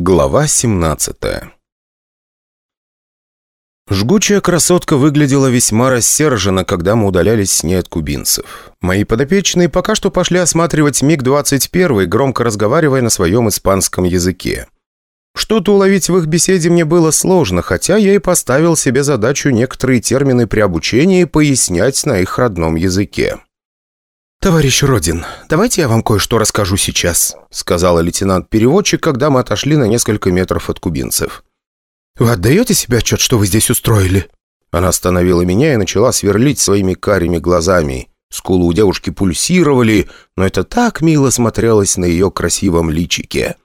Глава 17 Жгучая красотка выглядела весьма рассерженно, когда мы удалялись с ней от кубинцев. Мои подопечные пока что пошли осматривать МиГ-21, громко разговаривая на своем испанском языке. Что-то уловить в их беседе мне было сложно, хотя я и поставил себе задачу некоторые термины при обучении пояснять на их родном языке. «Товарищ Родин, давайте я вам кое-что расскажу сейчас», сказала лейтенант-переводчик, когда мы отошли на несколько метров от кубинцев. «Вы отдаете себе отчет, что вы здесь устроили?» Она остановила меня и начала сверлить своими карими глазами. Скулы у девушки пульсировали, но это так мило смотрелось на ее красивом личике.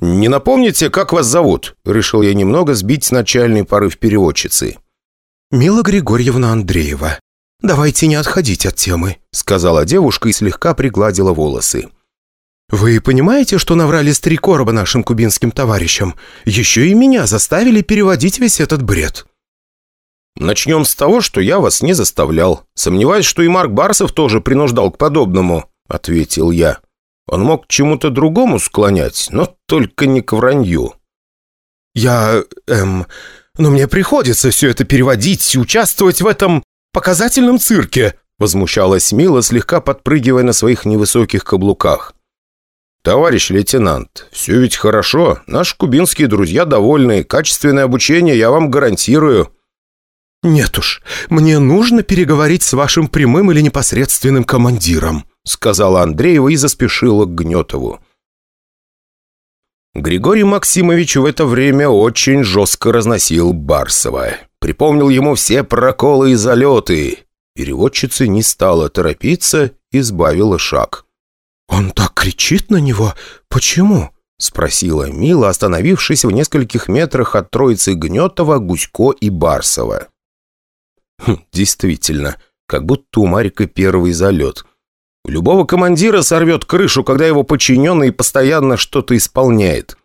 «Не напомните, как вас зовут?» Решил я немного сбить начальный порыв переводчицы. «Мила Григорьевна Андреева», «Давайте не отходить от темы», — сказала девушка и слегка пригладила волосы. «Вы понимаете, что наврали с три короба нашим кубинским товарищам? Еще и меня заставили переводить весь этот бред». «Начнем с того, что я вас не заставлял. Сомневаюсь, что и Марк Барсов тоже принуждал к подобному», — ответил я. «Он мог к чему-то другому склонять, но только не к вранью». «Я... эм... Но мне приходится все это переводить, участвовать в этом показательном цирке!» Возмущалась Мила, слегка подпрыгивая на своих невысоких каблуках. «Товарищ лейтенант, все ведь хорошо. Наши кубинские друзья довольны. Качественное обучение я вам гарантирую». «Нет уж, мне нужно переговорить с вашим прямым или непосредственным командиром», сказала Андреева и заспешила к Гнетову. Григорий Максимович в это время очень жестко разносил Барсова. Припомнил ему все проколы и залеты. Переводчица не стала торопиться и сбавила шаг. «Он так кричит на него? Почему?» — спросила Мила, остановившись в нескольких метрах от троицы Гнетова, Гусько и Барсова. Хм, «Действительно, как будто у Марика первый залет. У любого командира сорвет крышу, когда его подчиненный постоянно что-то исполняет.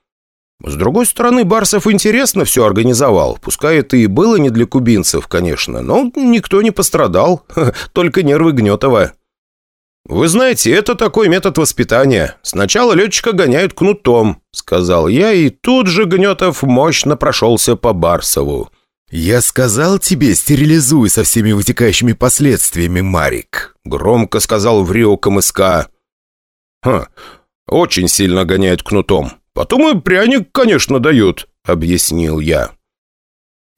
С другой стороны, Барсов интересно все организовал. Пускай это и было не для кубинцев, конечно, но никто не пострадал, только нервы Гнетова. «Вы знаете, это такой метод воспитания. Сначала летчика гоняют кнутом», — сказал я, и тут же Гнетов мощно прошелся по Барсову. «Я сказал тебе, стерилизуй со всеми вытекающими последствиями, Марик», — громко сказал в Рио КМСК. «Ха, очень сильно гоняют кнутом. Потом и пряник, конечно, дают», — объяснил я.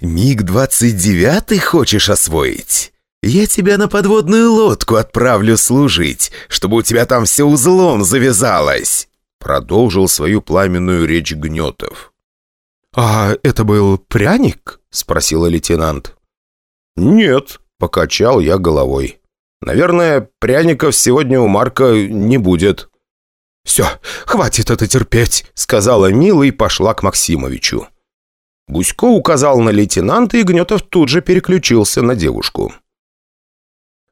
«МиГ-29 хочешь освоить? Я тебя на подводную лодку отправлю служить, чтобы у тебя там все узлом завязалось», — продолжил свою пламенную речь Гнетов. «А это был пряник?» — спросила лейтенант. «Нет», — покачал я головой. «Наверное, пряников сегодня у Марка не будет». «Все, хватит это терпеть», — сказала Мила и пошла к Максимовичу. Гусько указал на лейтенанта, и Гнетов тут же переключился на девушку.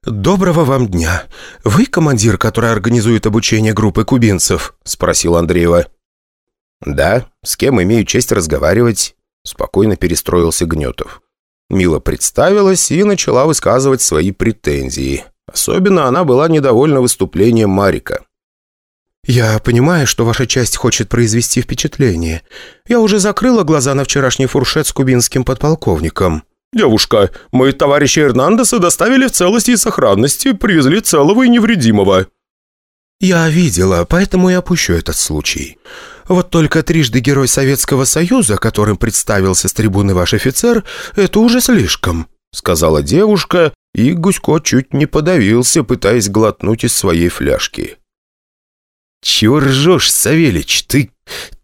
«Доброго вам дня. Вы командир, который организует обучение группы кубинцев?» — спросил Андреева. «Да, с кем имею честь разговаривать?» — спокойно перестроился Гнетов. Мила представилась и начала высказывать свои претензии. Особенно она была недовольна выступлением Марика. «Я понимаю, что ваша часть хочет произвести впечатление. Я уже закрыла глаза на вчерашний фуршет с кубинским подполковником». «Девушка, мы товарища Эрнандеса доставили в целости и сохранности, привезли целого и невредимого». «Я видела, поэтому и опущу этот случай. Вот только трижды Герой Советского Союза, которым представился с трибуны ваш офицер, это уже слишком», сказала девушка, и Гусько чуть не подавился, пытаясь глотнуть из своей фляжки. «Чего ржешь, Савельич? Ты...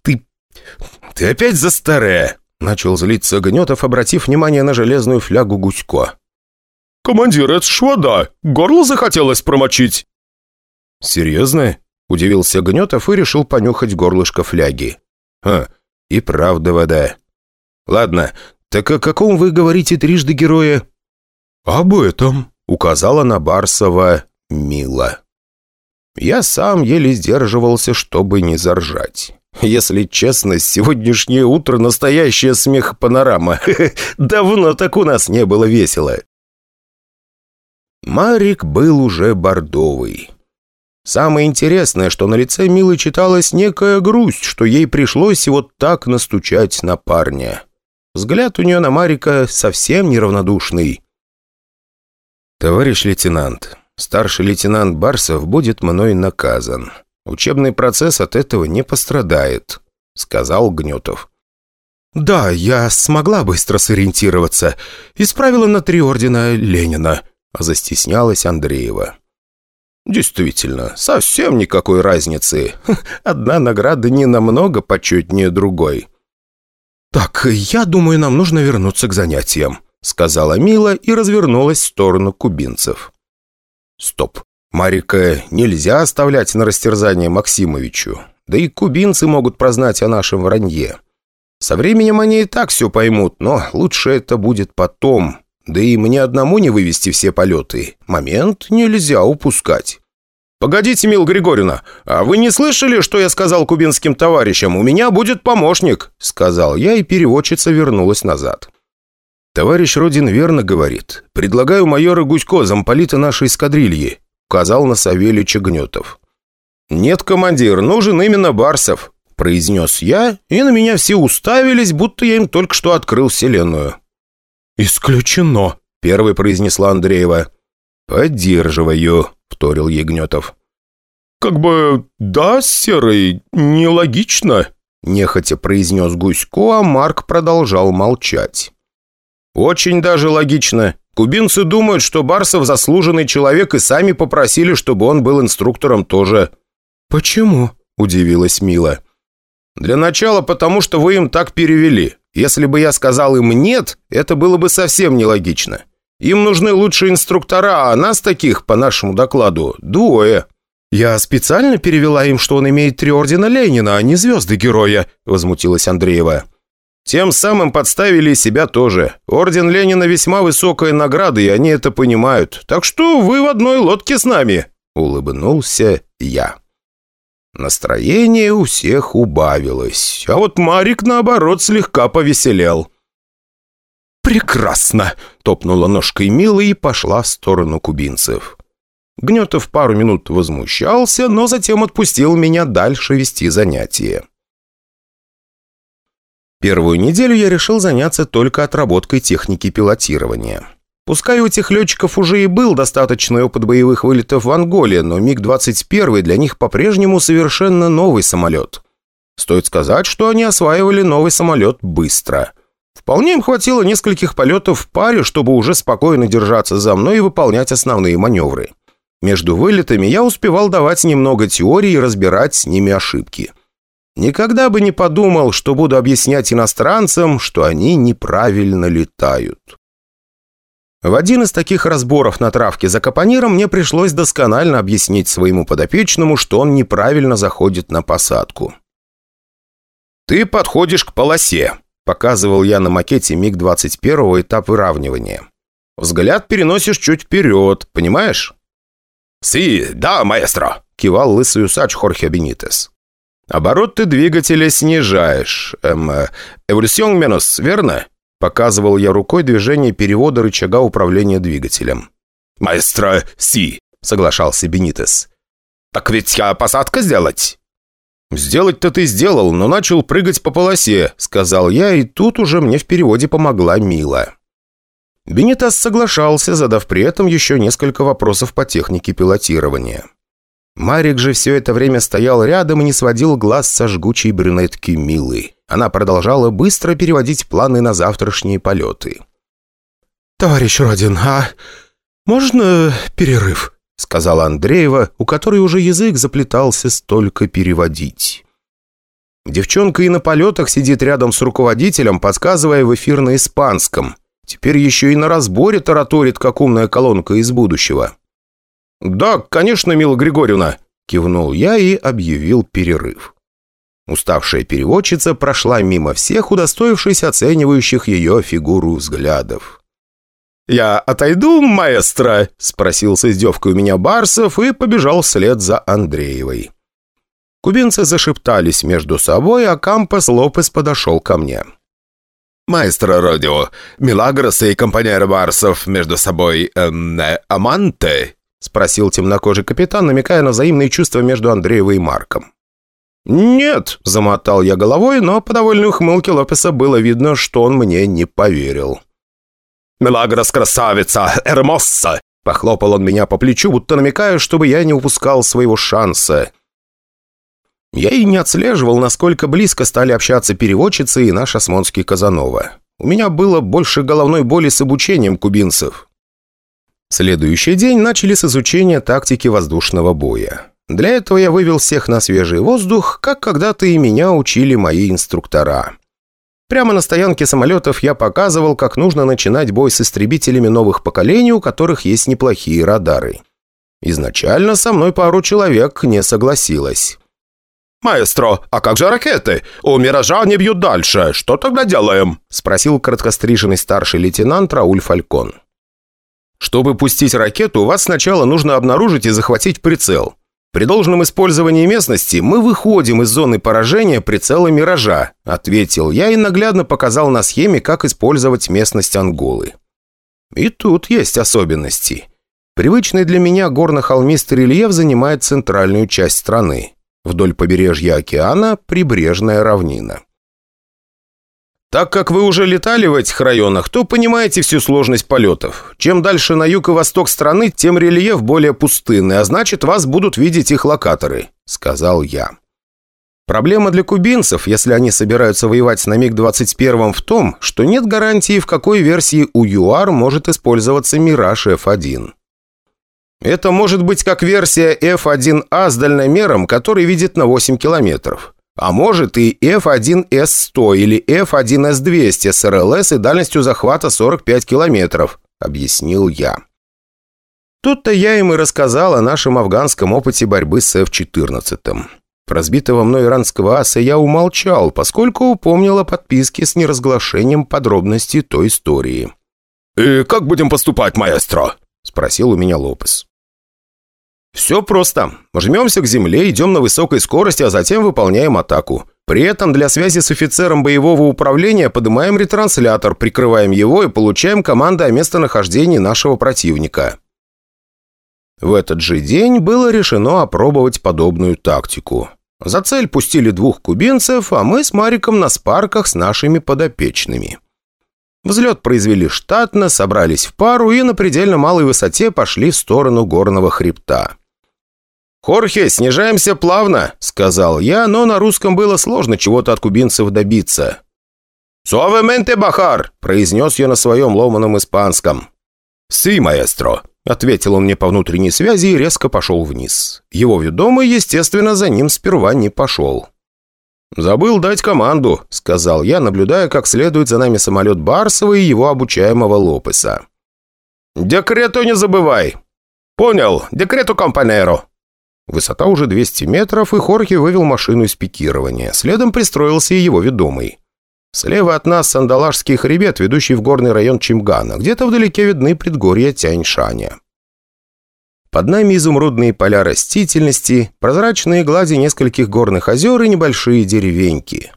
ты... ты опять за старое!» Начал злиться Гнетов, обратив внимание на железную флягу Гусько. «Командир, это ж вода! Горло захотелось промочить!» «Серьезно?» – удивился Гнетов и решил понюхать горлышко фляги. «Ха, и правда вода. Ладно, так о каком вы говорите трижды героя?» «Об этом», – указала на Барсова Мила. Я сам еле сдерживался, чтобы не заржать. Если честно, сегодняшнее утро настоящая смех-панорама. Давно так у нас не было весело. Марик был уже бордовый. Самое интересное, что на лице Милы читалась некая грусть, что ей пришлось вот так настучать на парня. Взгляд у нее на Марика совсем неравнодушный. «Товарищ лейтенант, старший лейтенант Барсов будет мной наказан. Учебный процесс от этого не пострадает», — сказал Гнетов. «Да, я смогла быстро сориентироваться. Исправила на три ордена Ленина», — застеснялась Андреева. «Действительно, совсем никакой разницы. Одна награда не намного почетнее другой». «Так, я думаю, нам нужно вернуться к занятиям», — сказала Мила и развернулась в сторону кубинцев. «Стоп. Марика нельзя оставлять на растерзание Максимовичу. Да и кубинцы могут прознать о нашем вранье. Со временем они и так все поймут, но лучше это будет потом. Да и мне одному не вывести все полеты. Момент нельзя упускать. «Погодите, Мил Григорьевна, а вы не слышали, что я сказал кубинским товарищам? У меня будет помощник», — сказал я, и переводчица вернулась назад. «Товарищ Родин верно говорит. Предлагаю майора Гусько, замполита нашей эскадрильи», — указал на Савельича Гнетов. «Нет, командир, нужен именно Барсов», — произнес я, и на меня все уставились, будто я им только что открыл вселенную. «Исключено», — первой произнесла Андреева. «Поддерживаю», — вторил Ягнетов. «Как бы, да, Серый, нелогично», — нехотя произнес Гусько, а Марк продолжал молчать. «Очень даже логично. Кубинцы думают, что Барсов заслуженный человек и сами попросили, чтобы он был инструктором тоже». «Почему?» – удивилась Мила. «Для начала потому, что вы им так перевели. Если бы я сказал им «нет», это было бы совсем нелогично. Им нужны лучшие инструктора, а нас таких, по нашему докладу, двое». «Я специально перевела им, что он имеет три ордена Ленина, а не звезды героя», – возмутилась Андреева. «Тем самым подставили себя тоже. Орден Ленина весьма высокая награда, и они это понимают. Так что вы в одной лодке с нами», – улыбнулся я. Настроение у всех убавилось, а вот Марик, наоборот, слегка повеселел. «Прекрасно!» — топнула ножкой Мила и пошла в сторону кубинцев. Гнетов пару минут возмущался, но затем отпустил меня дальше вести занятия. Первую неделю я решил заняться только отработкой техники пилотирования. Пускай у этих летчиков уже и был достаточный опыт боевых вылетов в Анголе, но МиГ-21 для них по-прежнему совершенно новый самолет. Стоит сказать, что они осваивали новый самолет быстро. Вполне им хватило нескольких полетов в паре, чтобы уже спокойно держаться за мной и выполнять основные маневры. Между вылетами я успевал давать немного теории и разбирать с ними ошибки. Никогда бы не подумал, что буду объяснять иностранцам, что они неправильно летают. В один из таких разборов на травке за капониром мне пришлось досконально объяснить своему подопечному, что он неправильно заходит на посадку. «Ты подходишь к полосе», — показывал я на макете МиГ-21 этап выравнивания. «Взгляд переносишь чуть вперед, понимаешь?» «Си, да, маэстро», — кивал лысый усач Хорхе Бенитес. «Оборот ты двигателя снижаешь. Эм, эволюцион минус, верно?» Показывал я рукой движение перевода рычага управления двигателем. «Маэстро Си», — соглашался Бенитес. «Так ведь я посадка сделать?» «Сделать-то ты сделал, но начал прыгать по полосе», — сказал я, и тут уже мне в переводе помогла Мила. Бенитас соглашался, задав при этом еще несколько вопросов по технике пилотирования. Марик же все это время стоял рядом и не сводил глаз со жгучей брюнетки Милы. Она продолжала быстро переводить планы на завтрашние полеты. «Товарищ Родин, а можно перерыв?» сказала Андреева, у которой уже язык заплетался столько переводить. Девчонка и на полетах сидит рядом с руководителем, подсказывая в эфир на испанском. Теперь еще и на разборе тараторит, как умная колонка из будущего. «Да, конечно, Мила Григорьевна», – кивнул я и объявил перерыв. Уставшая переводчица прошла мимо всех, удостоившись оценивающих ее фигуру взглядов. «Я отойду, маэстро?» – спросил с издевкой у меня Барсов и побежал вслед за Андреевой. Кубинцы зашептались между собой, а Кампас Лопес подошел ко мне. «Маэстро Родио, Милагрос и компаньер Барсов между собой... Эм, э, аманты?» – спросил темнокожий капитан, намекая на взаимные чувства между Андреевой и Марком. «Нет», – замотал я головой, но по довольной ухмылке Лопеса было видно, что он мне не поверил. «Мелагрос красавица! Эрмосса!» Похлопал он меня по плечу, будто намекая, чтобы я не упускал своего шанса. Я и не отслеживал, насколько близко стали общаться переводчицы и наш осмонский Казанова. У меня было больше головной боли с обучением кубинцев. Следующий день начали с изучения тактики воздушного боя. Для этого я вывел всех на свежий воздух, как когда-то и меня учили мои инструктора. Прямо на стоянке самолетов я показывал, как нужно начинать бой с истребителями новых поколений, у которых есть неплохие радары. Изначально со мной пару человек не согласилось. «Маэстро, а как же ракеты? У «Миража» они бьют дальше. Что тогда делаем?» Спросил краткостриженный старший лейтенант Рауль Фалькон. «Чтобы пустить ракету, вас сначала нужно обнаружить и захватить прицел. При должном использовании местности мы выходим из зоны поражения прицела «Миража», ответил я и наглядно показал на схеме, как использовать местность Анголы. И тут есть особенности. Привычный для меня горно-холмистый рельеф занимает центральную часть страны. Вдоль побережья океана – прибрежная равнина. Так как вы уже летали в этих районах, то понимаете всю сложность полетов. Чем дальше на юг и восток страны, тем рельеф более пустынный, а значит, вас будут видеть их локаторы», — сказал я. Проблема для кубинцев, если они собираются воевать на МиГ-21 в том, что нет гарантии, в какой версии у ЮАР может использоваться «Мираж F1». Это может быть как версия F1A с дальномером, который видит на 8 километров. А может и F1S100 или F1S200 с РЛС и дальностью захвата 45 километров, объяснил я. Тут-то я им и рассказал о нашем афганском опыте борьбы с F-14. Про разбитого мной иранского аса я умолчал, поскольку помнил о подписке с неразглашением подробностей той истории. «И как будем поступать, маэстро?» – спросил у меня Лопес. Все просто. Жмемся к земле, идем на высокой скорости, а затем выполняем атаку. При этом для связи с офицером боевого управления поднимаем ретранслятор, прикрываем его и получаем команды о местонахождении нашего противника. В этот же день было решено опробовать подобную тактику. За цель пустили двух кубинцев, а мы с Мариком на спарках с нашими подопечными. Взлет произвели штатно, собрались в пару и на предельно малой высоте пошли в сторону горного хребта. «Хорхе, снижаемся плавно», — сказал я, но на русском было сложно чего-то от кубинцев добиться. «Суавементе, Бахар!» — произнес я на своем ломаном испанском. «Си, маэстро!» — ответил он мне по внутренней связи и резко пошел вниз. Его ведомый, естественно, за ним сперва не пошел. «Забыл дать команду», — сказал я, наблюдая, как следует за нами самолет Барсова и его обучаемого Лопеса. «Декрету не забывай!» «Понял, декрету компанеро!» Высота уже 200 метров, и Хорхе вывел машину из пикирования. Следом пристроился и его ведомый. Слева от нас Сандалажский хребет, ведущий в горный район Чимгана. Где-то вдалеке видны предгорья Тяньшаня. Под нами изумрудные поля растительности, прозрачные глади нескольких горных озер и небольшие деревеньки.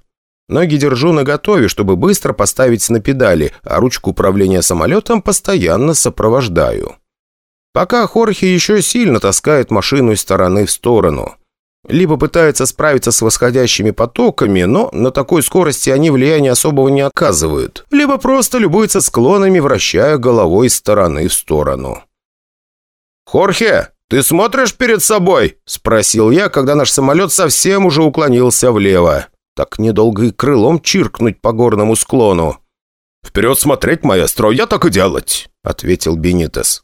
Ноги держу наготове, чтобы быстро поставить на педали, а ручку управления самолетом постоянно сопровождаю. Пока Хорхе еще сильно таскает машину из стороны в сторону. Либо пытается справиться с восходящими потоками, но на такой скорости они влияния особого не оказывают. Либо просто любуется склонами, вращая головой из стороны в сторону. «Хорхе, ты смотришь перед собой?» – спросил я, когда наш самолет совсем уже уклонился влево. Так недолго и крылом чиркнуть по горному склону. «Вперед смотреть, маэстро, я так и делать», – ответил Бенитес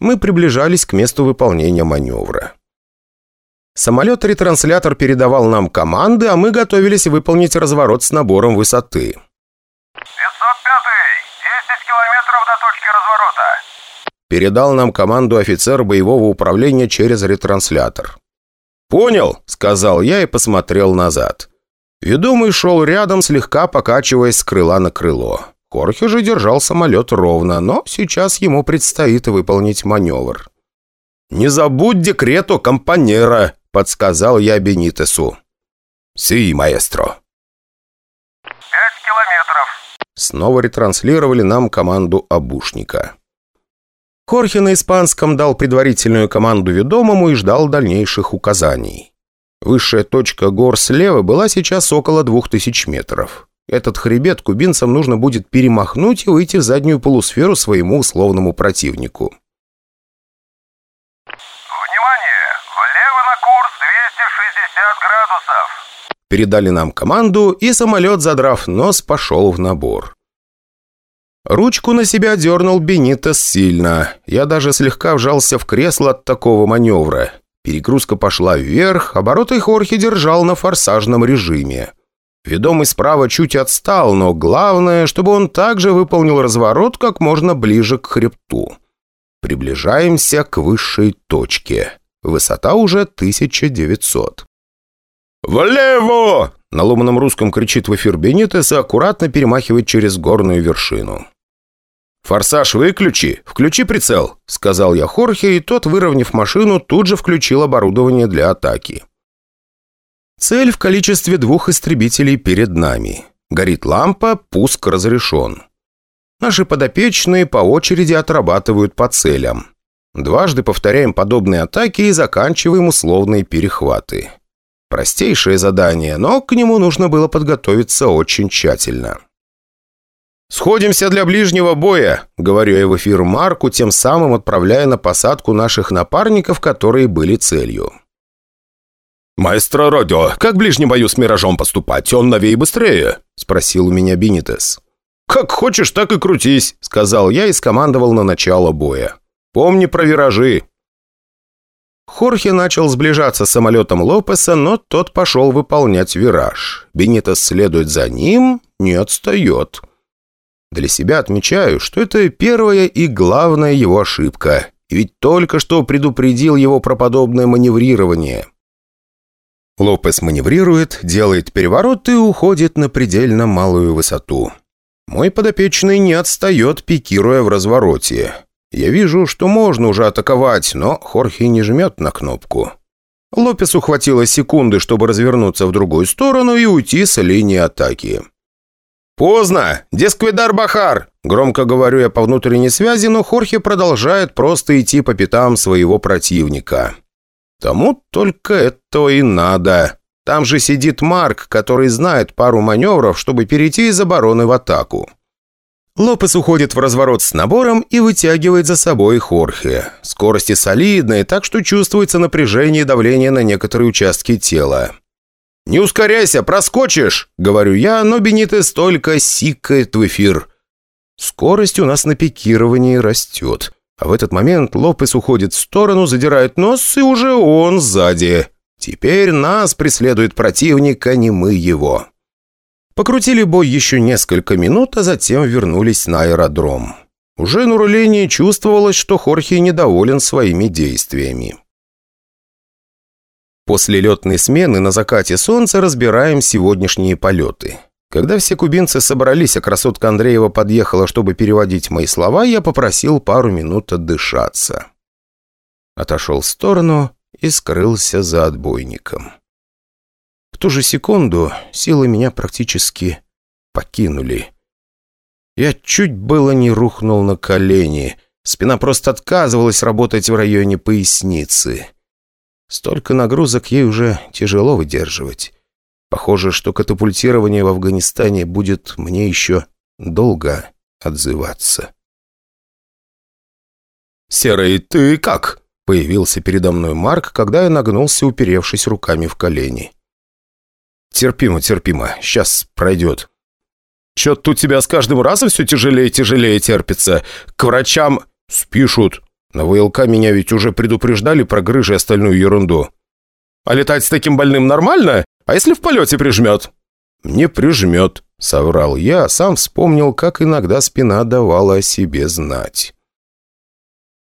мы приближались к месту выполнения маневра. Самолет-ретранслятор передавал нам команды, а мы готовились выполнить разворот с набором высоты. 505 10 километров до точки разворота. Передал нам команду офицер боевого управления через ретранслятор. «Понял», — сказал я и посмотрел назад. Ведомый шел рядом, слегка покачиваясь с крыла на крыло. Хорхе же держал самолет ровно, но сейчас ему предстоит выполнить маневр. «Не забудь декрету компанера», — подсказал я Бенитесу. «Си, маэстро». «Пять километров». Снова ретранслировали нам команду обушника. Хорхе на испанском дал предварительную команду ведомому и ждал дальнейших указаний. Высшая точка гор слева была сейчас около двух тысяч метров. Этот хребет кубинцам нужно будет перемахнуть и выйти в заднюю полусферу своему условному противнику. Внимание! Влево на курс 260 градусов. Передали нам команду, и самолет, задрав нос, пошел в набор. Ручку на себя дернул Бенитес сильно. Я даже слегка вжался в кресло от такого маневра. Перегрузка пошла вверх, обороты Хорхе держал на форсажном режиме. Ведомый справа чуть отстал, но главное, чтобы он также выполнил разворот как можно ближе к хребту. Приближаемся к высшей точке. Высота уже 1900. «Влево!» На ломаном русском кричит в эфир Бенитес и аккуратно перемахивает через горную вершину. «Форсаж выключи, включи прицел», — сказал я Хорхе, и тот, выровняв машину, тут же включил оборудование для атаки. Цель в количестве двух истребителей перед нами. Горит лампа, пуск разрешен. Наши подопечные по очереди отрабатывают по целям. Дважды повторяем подобные атаки и заканчиваем условные перехваты. Простейшее задание, но к нему нужно было подготовиться очень тщательно. «Сходимся для ближнего боя», — говорю я в эфир Марку, тем самым отправляя на посадку наших напарников, которые были целью. «Маэстро Родио, как в бою с Миражом поступать? Он новее и быстрее?» — спросил у меня Бенитес. «Как хочешь, так и крутись», — сказал я и скомандовал на начало боя. «Помни про виражи». Хорхе начал сближаться с самолетом Лопеса, но тот пошел выполнять вираж. Бенитес следует за ним, не отстает. Для себя отмечаю, что это первая и главная его ошибка. Ведь только что предупредил его про подобное маневрирование. Лопес маневрирует, делает переворот и уходит на предельно малую высоту. Мой подопечный не отстает, пикируя в развороте. Я вижу, что можно уже атаковать, но Хорхе не жмет на кнопку. Лопесу хватило секунды, чтобы развернуться в другую сторону и уйти с линии атаки. «Поздно! Десквидар Бахар!» Громко говорю я по внутренней связи, но Хорхе продолжает просто идти по пятам своего противника. Тому только это и надо. Там же сидит Марк, который знает пару маневров, чтобы перейти из обороны в атаку. Лопес уходит в разворот с набором и вытягивает за собой Хорхе. Скорости солидные, так что чувствуется напряжение и давление на некоторые участки тела. «Не ускоряйся, проскочишь!» — говорю я, но Бенитес только сикает в эфир. Скорость у нас на пикировании растет. А в этот момент Лопес уходит в сторону, задирает нос, и уже он сзади. Теперь нас преследует противник, а не мы его. Покрутили бой еще несколько минут, а затем вернулись на аэродром. Уже на рулении чувствовалось, что Хорхе недоволен своими действиями. После летной смены на закате солнца разбираем сегодняшние полеты. Когда все кубинцы собрались, а красотка Андреева подъехала, чтобы переводить мои слова, я попросил пару минут отдышаться. Отошел в сторону и скрылся за отбойником. В ту же секунду силы меня практически покинули. Я чуть было не рухнул на колени. Спина просто отказывалась работать в районе поясницы. Столько нагрузок ей уже тяжело выдерживать. Похоже, что катапультирование в Афганистане будет мне еще долго отзываться. «Серый, ты как?» — появился передо мной Марк, когда я нагнулся, уперевшись руками в колени. «Терпимо, терпимо. Сейчас пройдет». «Чё-то у тебя с каждым разом все тяжелее и тяжелее терпится. К врачам спишут. На ВЛК меня ведь уже предупреждали про грыжи и остальную ерунду. А летать с таким больным нормально? А если в полете прижмет?» «Не прижмет», — соврал я, сам вспомнил, как иногда спина давала о себе знать.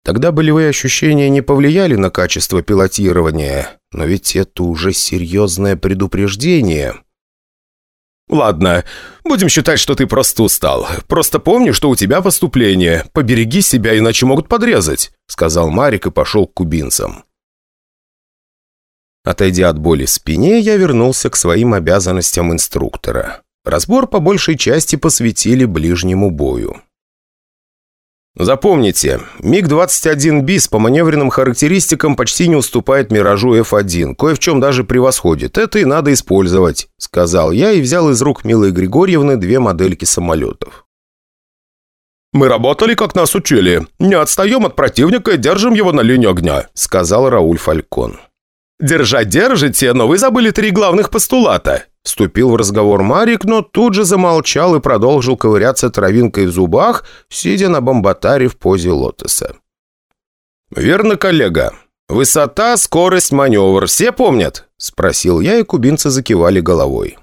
Тогда болевые ощущения не повлияли на качество пилотирования, но ведь это уже серьезное предупреждение. «Ладно, будем считать, что ты просто устал. Просто помни, что у тебя поступление. Побереги себя, иначе могут подрезать», — сказал Марик и пошел к кубинцам. Отойдя от боли в спине, я вернулся к своим обязанностям инструктора. Разбор по большей части посвятили ближнему бою. Запомните, МиГ-21 БИС по маневренным характеристикам почти не уступает «Миражу F1», кое в чем даже превосходит. Это и надо использовать», — сказал я и взял из рук Милы Григорьевны две модельки самолетов. «Мы работали, как нас учили. Не отстаем от противника и держим его на линии огня», — сказал Рауль Фалькон. «Держать держите, но вы забыли три главных постулата», Вступил в разговор Марик, но тут же замолчал и продолжил ковыряться травинкой в зубах, сидя на бомбатаре в позе лотоса. «Верно, коллега. Высота, скорость, маневр. Все помнят?» – спросил я, и кубинцы закивали головой.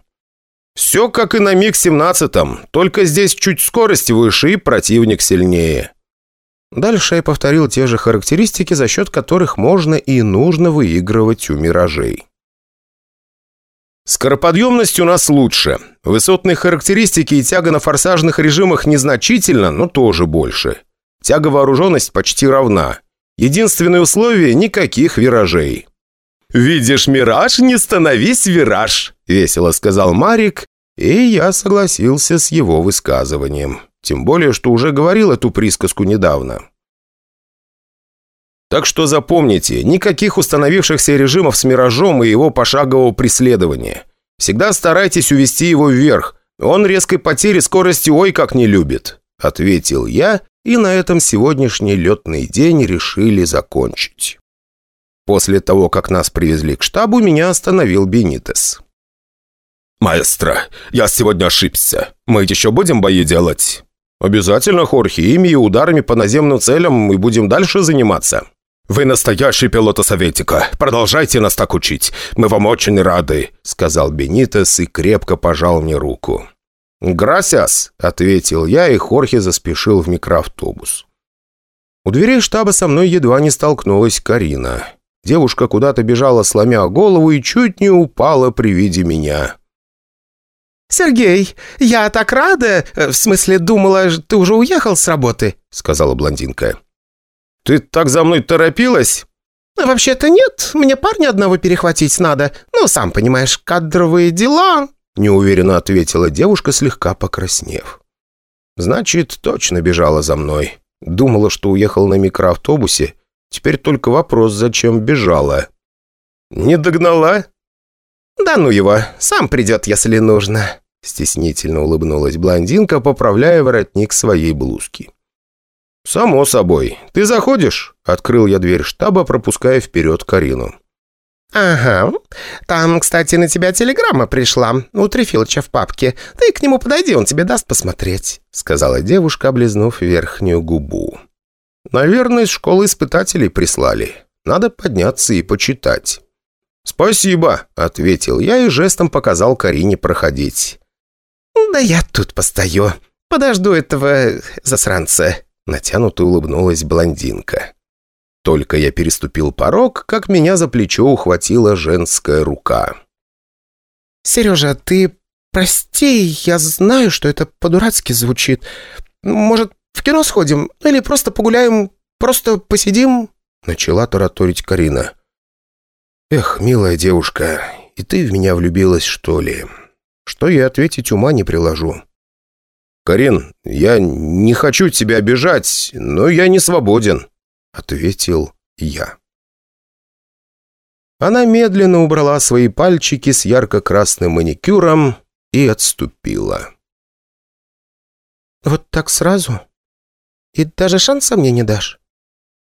«Все как и на МиГ-17, только здесь чуть скорость выше и противник сильнее». Дальше я повторил те же характеристики, за счет которых можно и нужно выигрывать у «Миражей». Скороподъемность у нас лучше. Высотные характеристики и тяга на форсажных режимах незначительно, но тоже больше. Тяговооруженность почти равна. Единственное условие – никаких виражей. «Видишь мираж, не становись вираж», – весело сказал Марик, и я согласился с его высказыванием. Тем более, что уже говорил эту присказку недавно. Так что запомните, никаких установившихся режимов с «Миражом» и его пошагового преследования. Всегда старайтесь увести его вверх. Он резкой потери скорости ой как не любит», — ответил я, и на этом сегодняшний летный день решили закончить. После того, как нас привезли к штабу, меня остановил Бенитес. «Маэстро, я сегодня ошибся. Мы еще будем бои делать?» «Обязательно, Хорхе, ими и ударами по наземным целям мы будем дальше заниматься». «Вы настоящий пилот советика. Продолжайте нас так учить. Мы вам очень рады», — сказал Бенитес и крепко пожал мне руку. «Грасиас», — ответил я, и Хорхе заспешил в микроавтобус. У дверей штаба со мной едва не столкнулась Карина. Девушка куда-то бежала, сломя голову, и чуть не упала при виде меня. «Сергей, я так рада! В смысле, думала, ты уже уехал с работы?» — сказала блондинка. «Ты так за мной торопилась?» «Вообще-то нет. Мне парня одного перехватить надо. Ну, сам понимаешь, кадровые дела», — неуверенно ответила девушка, слегка покраснев. «Значит, точно бежала за мной. Думала, что уехал на микроавтобусе. Теперь только вопрос, зачем бежала». «Не догнала?» «Да ну его, сам придет, если нужно», — стеснительно улыбнулась блондинка, поправляя воротник своей блузки. «Само собой. Ты заходишь?» Открыл я дверь штаба, пропуская вперед Карину. «Ага. Там, кстати, на тебя телеграмма пришла. У Трефилыча в папке. Ты к нему подойди, он тебе даст посмотреть», — сказала девушка, облизнув верхнюю губу. «Наверное, из школы испытателей прислали. Надо подняться и почитать». «Спасибо», — ответил я и жестом показал Карине проходить. «Да я тут постою. Подожду этого засранца», Натянуто улыбнулась блондинка. Только я переступил порог, как меня за плечо ухватила женская рука. «Сережа, ты прости, я знаю, что это по-дурацки звучит. Может, в кино сходим? Или просто погуляем, просто посидим?» Начала тараторить Карина. «Эх, милая девушка, и ты в меня влюбилась, что ли? Что я ответить ума не приложу. «Карин, я не хочу тебя обижать, но я не свободен», — ответил я. Она медленно убрала свои пальчики с ярко-красным маникюром и отступила. «Вот так сразу? И даже шанса мне не дашь?»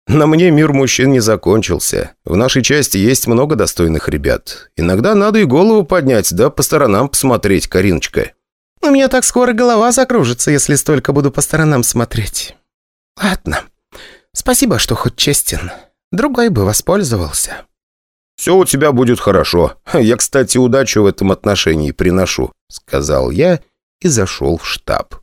«На мне мир мужчин не закончился. В нашей части есть много достойных ребят. Иногда надо и голову поднять, да по сторонам посмотреть, Кариночка». У меня так скоро голова закружится, если столько буду по сторонам смотреть. Ладно. Спасибо, что хоть честен. Другой бы воспользовался. «Все у тебя будет хорошо. Я, кстати, удачу в этом отношении приношу», — сказал я и зашел в штаб.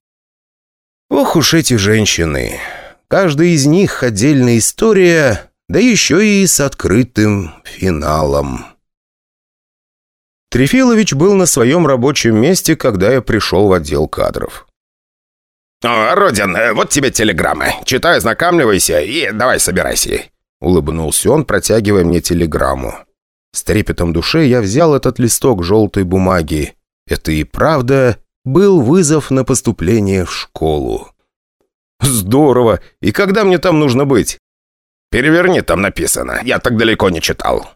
Ох уж эти женщины. Каждая из них отдельная история, да еще и с открытым финалом. Трефилович был на своем рабочем месте, когда я пришел в отдел кадров. «О, Родин, э, вот тебе телеграммы. Читай, ознакомливайся и давай собирайся». Улыбнулся он, протягивая мне телеграмму. С трепетом души я взял этот листок желтой бумаги. Это и правда был вызов на поступление в школу. Здорово. И когда мне там нужно быть? Переверни, там написано. Я так далеко не читал.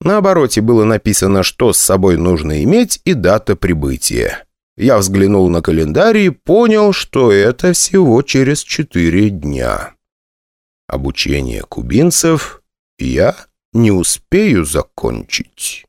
На обороте было написано, что с собой нужно иметь и дата прибытия. Я взглянул на календарь и понял, что это всего через четыре дня. Обучение кубинцев я не успею закончить.